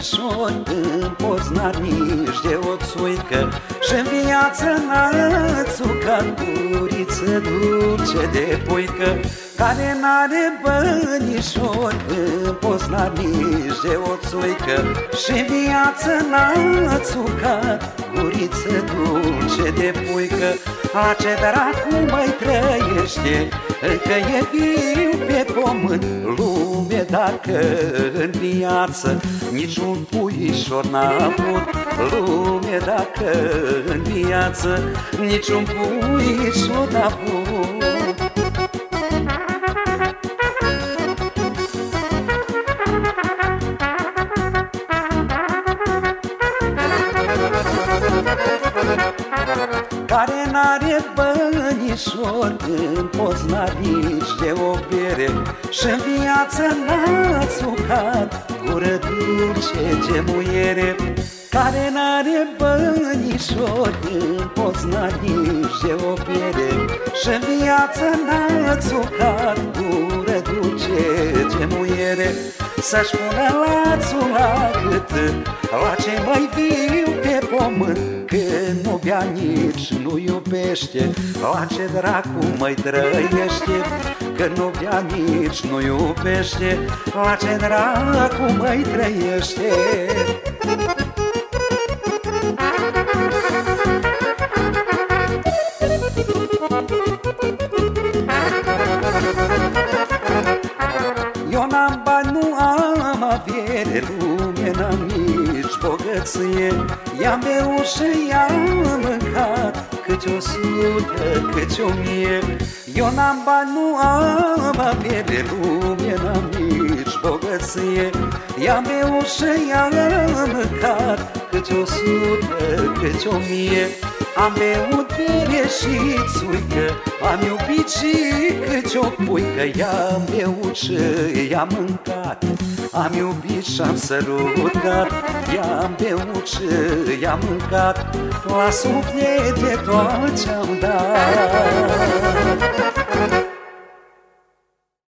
în Poznar nici de o țuică. Și în viață n-a țucat guriță dulce de puică. Care n-are bănișor în Poznar nici de o țuică. Și în viață n-a țucat guriță dulce de puică. A ce dracu mai trăiește încă e viu pe pământ lume dacă în viață Niciun puișor n-a avut lume dacă în viață Niciun puișor n-a avut care n-are bănișor în Poznar nici de o bere și în viață n-a țucat gură dulce ce muiere. Care n-are bănișor în Poznar nici de o bere și în viață n-a țucat gură dulce ce muiere. Să-și pună lațul la gât La ce mai viu pe pământ Când nu bea nici nu iubește. La ce dracu mai trăiește Când nu bea nici nu iubește. La ce dracu mai trăiește. Eu n-am bani, nu am avere Lume n-am nici bogăție. I-am beut și i-am mâncat Câte o sută, câte o mie. Eu n-am bani, nu am avere Lume n-am nici bogăție. I-am beut și i-am mâncat Câte o sută, câte o mie. Am beut bere și țuică Am iubit și câte o puică. I-am beut și i-am mâncat Am iubit și-am sărutat. I-am beut și i-am mâncat La suflete tot ce-am dat